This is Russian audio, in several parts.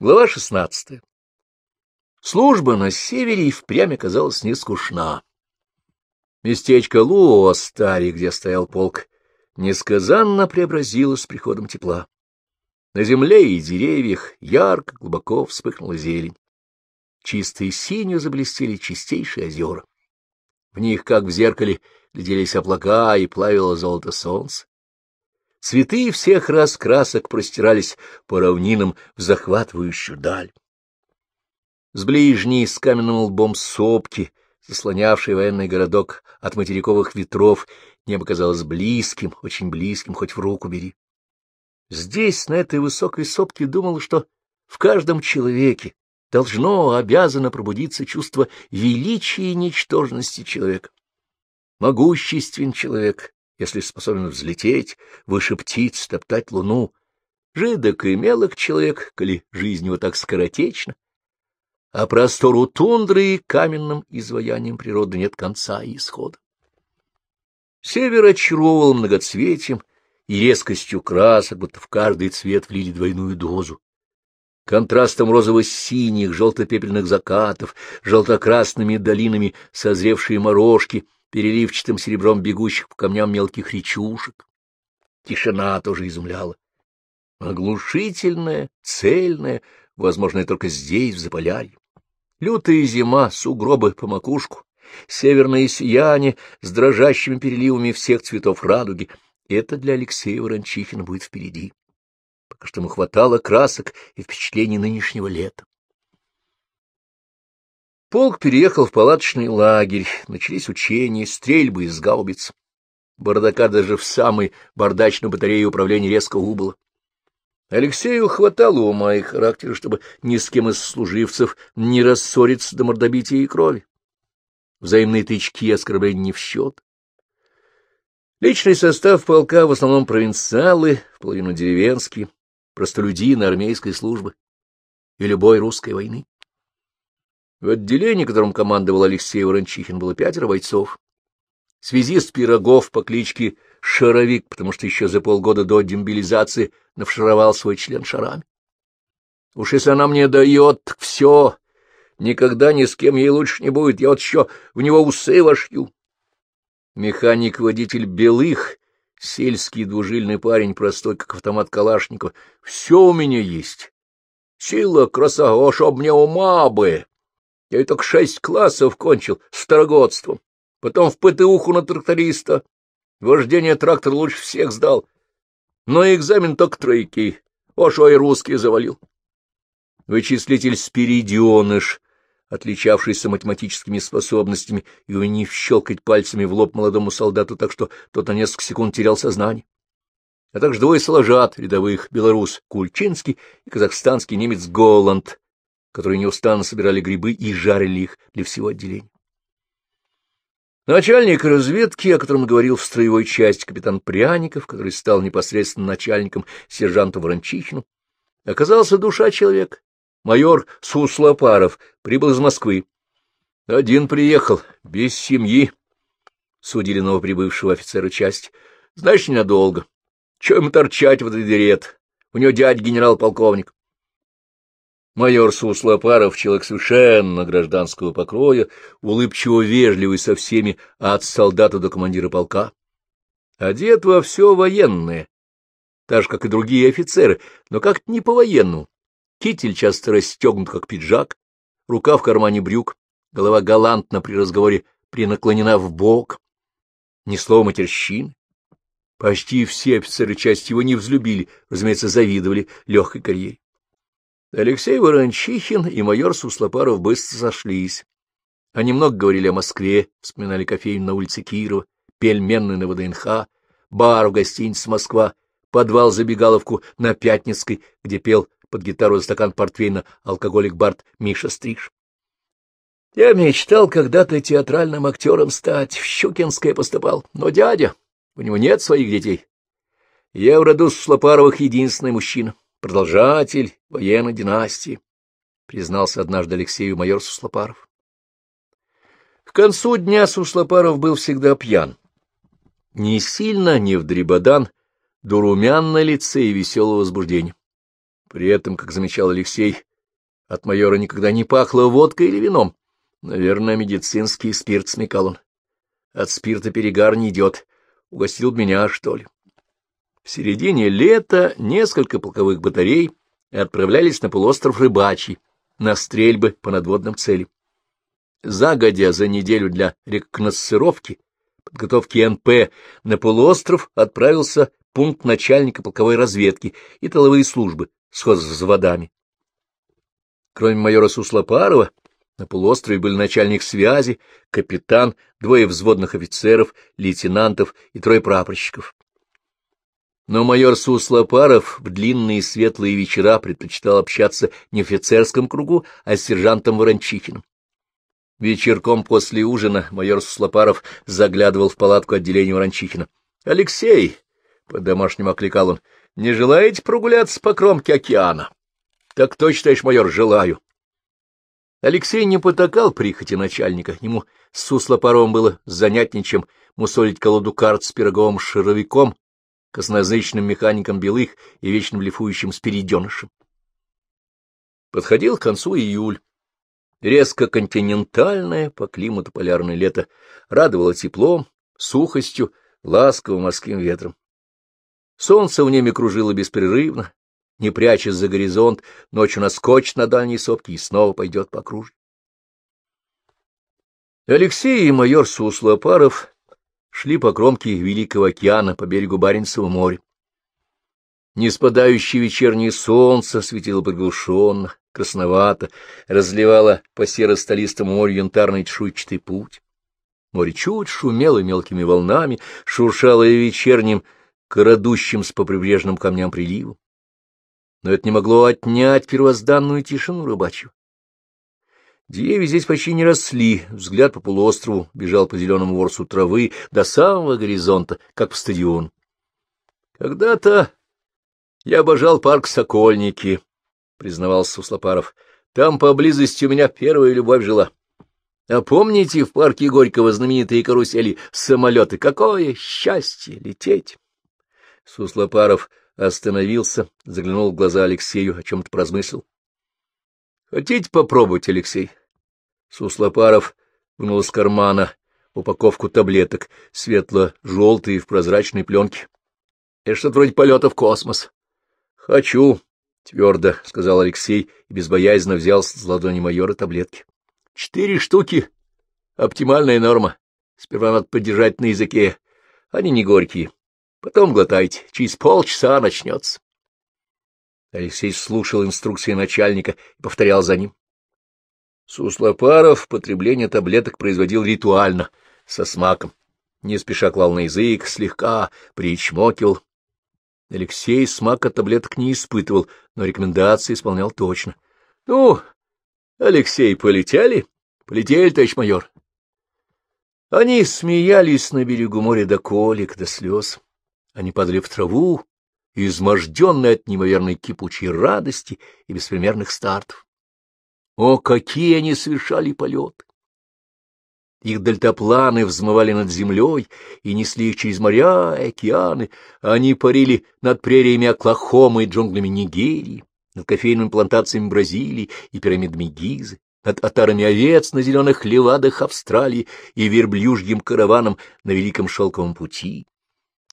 Глава шестнадцатая. Служба на севере и впрямь оказалась не скучна. Местечко Луостари, где стоял полк, несказанно преобразилось с приходом тепла. На земле и деревьях ярко, глубоко вспыхнула зелень. Чистые синью заблестели чистейшие озера. В них, как в зеркале, гляделись облака и плавило золото солнца. Цветы всех раскрасок простирались по равнинам в захватывающую даль. С ближней, с каменным лбом сопки, заслонявшей военный городок от материковых ветров, небо казалось близким, очень близким, хоть в руку бери. Здесь, на этой высокой сопке, думал, что в каждом человеке должно, обязано пробудиться чувство величия и ничтожности человека. Могуществен человек, если способен взлететь, выше птиц, топтать луну. Жидок и мелок человек, коли жизнь его так скоротечна, а простору тундры и каменным изваянием природы нет конца и исхода. Север очаровывал многоцветием и резкостью красок, будто в каждый цвет влили двойную дозу. Контрастом розово-синих, желто-пепельных закатов, желто-красными долинами созревшие морожки — переливчатым серебром бегущих по камням мелких речушек. Тишина тоже изумляла. Оглушительная, цельная, возможно, только здесь, в Заполярье. Лютая зима, сугробы по макушку, северное сияние с дрожащими переливами всех цветов радуги — это для Алексея Ворончихина будет впереди. Пока что ему хватало красок и впечатлений нынешнего лета. Полк переехал в палаточный лагерь, начались учения, стрельбы из гаубиц. Бардака даже в самой бардачной батарее управления резко убыло. Алексею хватало ума и характера, чтобы ни с кем из служивцев не рассориться до мордобития и крови. Взаимные тычки и оскорбления не в счет. Личный состав полка в основном провинциалы, в половину деревенские, простолюдины армейской службы и любой русской войны. В отделении, которым командовал Алексей Ворончихин, было пятеро бойцов. Связист Пирогов по кличке Шаровик, потому что еще за полгода до демобилизации навшаровал свой член шарами. Уж если она мне дает, все, никогда ни с кем ей лучше не будет, я вот еще в него усы вошью. Механик-водитель Белых, сельский двужильный парень, простой, как автомат Калашникова, все у меня есть. Сила, краса, о, чтоб мне ума бы! Я и только шесть классов кончил с второгодством, потом в ПТУху на тракториста. Вождение трактора лучше всех сдал. Но экзамен только тройки. О, шо и русский завалил. Вычислитель Спиридионыш, отличавшийся математическими способностями и умение щелкать пальцами в лоб молодому солдату так, что тот на несколько секунд терял сознание. А также двое соложат рядовых, белорус Кульчинский и казахстанский немец Голланд, которые неустанно собирали грибы и жарили их для всего отделения. Начальник разведки, о котором говорил в строевой части капитан Пряников, который стал непосредственно начальником сержанту Ворончихину, оказался душа человек. Майор Суслопаров прибыл из Москвы. Один приехал, без семьи, — судили новоприбывшего офицера части. Знаешь, ненадолго. Чего ему торчать в этой дыре У него дядь генерал-полковник. Майор Суслопаров, человек совершенно гражданского покроя, улыбчиво вежливый со всеми, от солдата до командира полка. Одет во все военное, так же, как и другие офицеры, но как-то не по-военному. Китель часто расстегнут, как пиджак, рука в кармане брюк, голова галантно при разговоре принаклонена в бок, ни слова матерщин. Почти все офицеры части его не взлюбили, разумеется, завидовали легкой карьере. Алексей Ворончихин и майор Суслопаров быстро сошлись. Они много говорили о Москве, вспоминали кофейню на улице Кирова, пельменную на ВДНХ, бар в гостинице «Москва», подвал забегаловку на Пятницкой, где пел под гитару стакан портвейна алкоголик Барт Миша Стриж. Я мечтал когда-то театральным актером стать, в Щукинское поступал, но дядя, у него нет своих детей. Я в роду Суслопаровых единственный мужчина продолжатель военной династии, признался однажды Алексею майор Суслопаров. К концу дня Суслопаров был всегда пьян. Не сильно, не в дребодан, до румян на лице и веселого возбуждения. При этом, как замечал Алексей, От майора никогда не пахло водкой или вином. Наверное, медицинский спирт, смекал он. От спирта перегар не идет. Угостил меня, что ли. В середине лета несколько полковых батарей отправлялись на полуостров Рыбачий на стрельбы по надводным целям. Загодя за неделю для рекогносцировки, подготовки НП на полуостров отправился пункт начальника полковой разведки и тыловые службы с хозвзводами. Кроме майора Суслопарова, на полуострове были начальник связи, капитан, двое взводных офицеров, лейтенантов и трое прапорщиков. Но майор Суслопаров в длинные светлые вечера предпочитал общаться не в офицерском кругу, а с сержантом Ворончихиным. Вечерком после ужина майор Суслопаров заглядывал в палатку отделения Ворончихина. — Алексей! — по-домашнему окликал он. — Не желаете прогуляться по кромке океана? — Так точно, товарищ майор, желаю. Алексей не потакал прихоти начальника. Ему с Суслопаровым было занятнее, чем мусолить колоду карт с пироговым шаровиком, косноязычным механиком белых и вечно блефующим спириденышем. Подходил к концу июль. Резко континентальное, по климату полярное лето, радовало теплом, сухостью, ласковым морским ветром. Солнце в небе кружило беспрерывно, не прячась за горизонт, ночью наскочит на дальней сопке и снова пойдет по кружу. Алексей и майор Суслопаров шли по кромке Великого океана по берегу Баренцева моря. Неспадающее вечернее солнце светило приглушенно, красновато, разливало по серо-столистому морю янтарный чешуйчатый путь. Море чуть шумело мелкими волнами, шуршало и вечерним, крадущим с по прибрежным камням приливом. Но это не могло отнять первозданную тишину рыбачью. Деревья здесь почти не росли, взгляд по полуострову бежал по зеленому ворсу травы до самого горизонта, как по стадиону. Когда-то я обожал парк Сокольники, — признавался Суслопаров. — Там поблизости у меня первая любовь жила. А помните в парке Горького знаменитые карусели самолеты? Какое счастье лететь! Суслопаров остановился, заглянул в глаза Алексею, о чем-то прозмыслил. — Хотите попробовать, Алексей? Суслопаров вынул из кармана упаковку таблеток, светло-желтые в прозрачной пленке. — Это что-то вроде полета в космос. — Хочу, — твердо сказал Алексей и безбоязненно взял с ладони майора таблетки. — Четыре штуки. Оптимальная норма. Сперва надо подержать на языке. Они не горькие. Потом глотайте. Через полчаса начнется. Алексей слушал инструкции начальника и повторял за ним. Суслопаров потребление таблеток производил ритуально, со смаком. Не спеша клал на язык, слегка причмокивал. Алексей смака таблеток не испытывал, но рекомендации исполнял точно. — Ну, Алексей, полетели? — Полетели, товарищ майор. Они смеялись на берегу моря до колик, до слез. Они падали в траву, изможденные от неимоверной кипучей радости и беспримерных стартов. О, какие они совершали полеты! Их дельтапланы взмывали над землей и несли их через моря и океаны. Они парили над прериями Оклахомы и джунглями Нигерии, над кофейными плантациями Бразилии и пирамидами Гизы, над отарами овец на зеленых левадах Австралии и верблюжьим караваном на Великом Шелковом пути.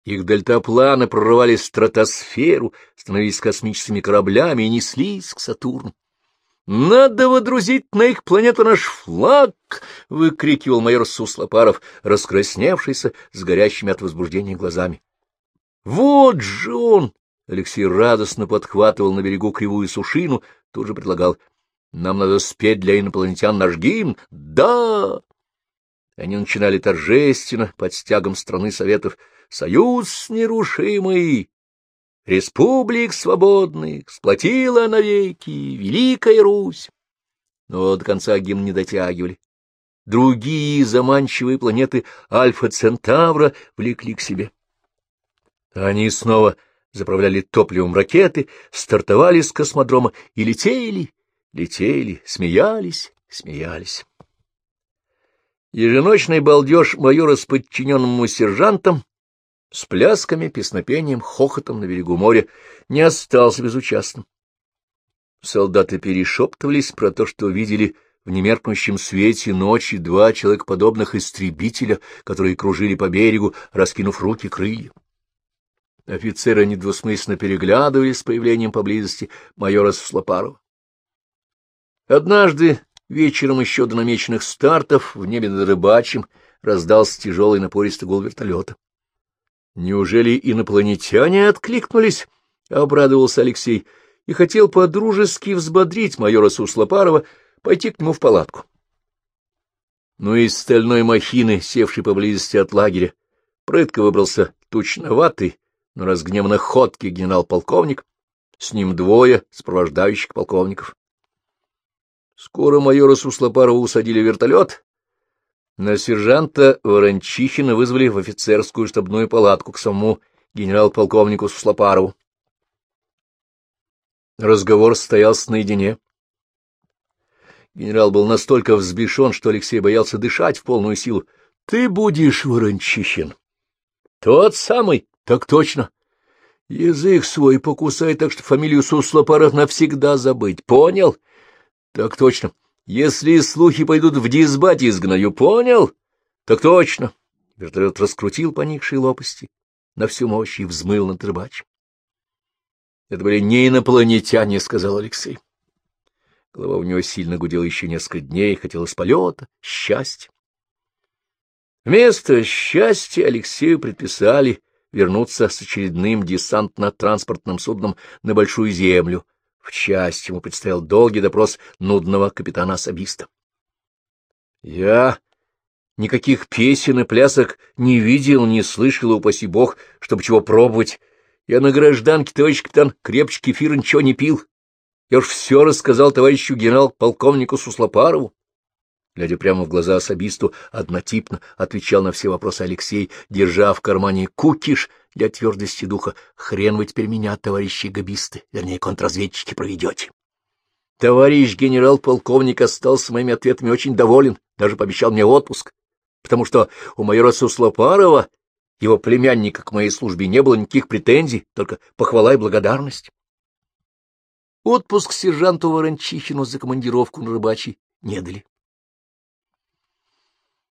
Их дельтапланы прорывали стратосферу, становились космическими кораблями и неслись к Сатурну. «Надо водрузить на их планету наш флаг!» — выкрикивал майор Суслопаров, раскрасневшийся с горящими от возбуждения глазами. «Вот же он!» — Алексей радостно подхватывал на берегу кривую сушину, тут же предлагал. «Нам надо спеть для инопланетян наш гимн!» «Да!» Они начинали торжественно, под стягом страны Советов. «Союз нерушимый! Республик свободных сплотила навеки Великая Русь. Но до конца гимн не дотягивали. Другие заманчивые планеты Альфа-Центавра влекли к себе. Они снова заправляли топливом ракеты, стартовали с космодрома и летели, летели, смеялись, смеялись. Еженочный балдеж майора с подчиненным сержантом с плясками, песнопением, хохотом на берегу моря не остался безучастным. Солдаты перешептывались про то, что видели в немеркнущем свете ночи два человекоподобных истребителя, которые кружили по берегу, раскинув руки крылья. Офицеры недвусмысленно переглядывались с появлением поблизости майора Суслопарова. Однажды вечером еще до намеченных стартов в небе над рыбачьим раздался тяжелый напористый гул вертолета. Неужели инопланетяне откликнулись? — обрадовался Алексей и хотел подружески взбодрить майора Суслопарова, пойти к нему в палатку. Но из стальной махины, севшей поблизости от лагеря, прытко выбрался тучноватый, но разгневанно ходкий генерал-полковник, с ним двое сопровождающих полковников. Скоро майора Суслопарова усадили в вертолет, на сержанта Ворончихина вызвали в офицерскую штабную палатку к самому генерал-полковнику Суслопарову. Разговор состоялся наедине. Генерал был настолько взбешен, что Алексей боялся дышать в полную силу. — Ты будешь Ворончихин. — Тот самый. — Так точно. — Язык свой покусай так, что фамилию Суслопаров навсегда забыть. Понял? — Так точно. Если слухи пойдут в дисбат, изгнаю. Понял? — Так точно. Вертолет раскрутил поникшие лопасти на всю мощь и взмыл над рыбачем. — Это были не инопланетяне, — сказал Алексей. Голова у него сильно гудела еще несколько дней, хотелось полета, счастья. Вместо счастья Алексею предписали вернуться с очередным десантно-транспортным судном на Большую Землю. В часть ему предстоял долгий допрос нудного капитана-особиста. — Я никаких песен и плясок не видел, не слышал, упаси бог, чтобы чего пробовать. Я на гражданке, товарищ капитан, крепче кефира ничего не пил. Я уж все рассказал товарищу генерал-полковнику Суслопарову. Глядя прямо в глаза особисту, однотипно отвечал на все вопросы Алексей, держа в кармане кукиш для твердости духа. Хрен вы теперь меня, товарищи габисты, вернее, контрразведчики, проведете. Товарищ генерал-полковник остался моими ответами очень доволен, даже пообещал мне отпуск, потому что у майора Суслопарова, его племянника к моей службе, не было никаких претензий, только похвала и благодарность. Отпуск сержанту Ворончихину за командировку на рыбачий не дали.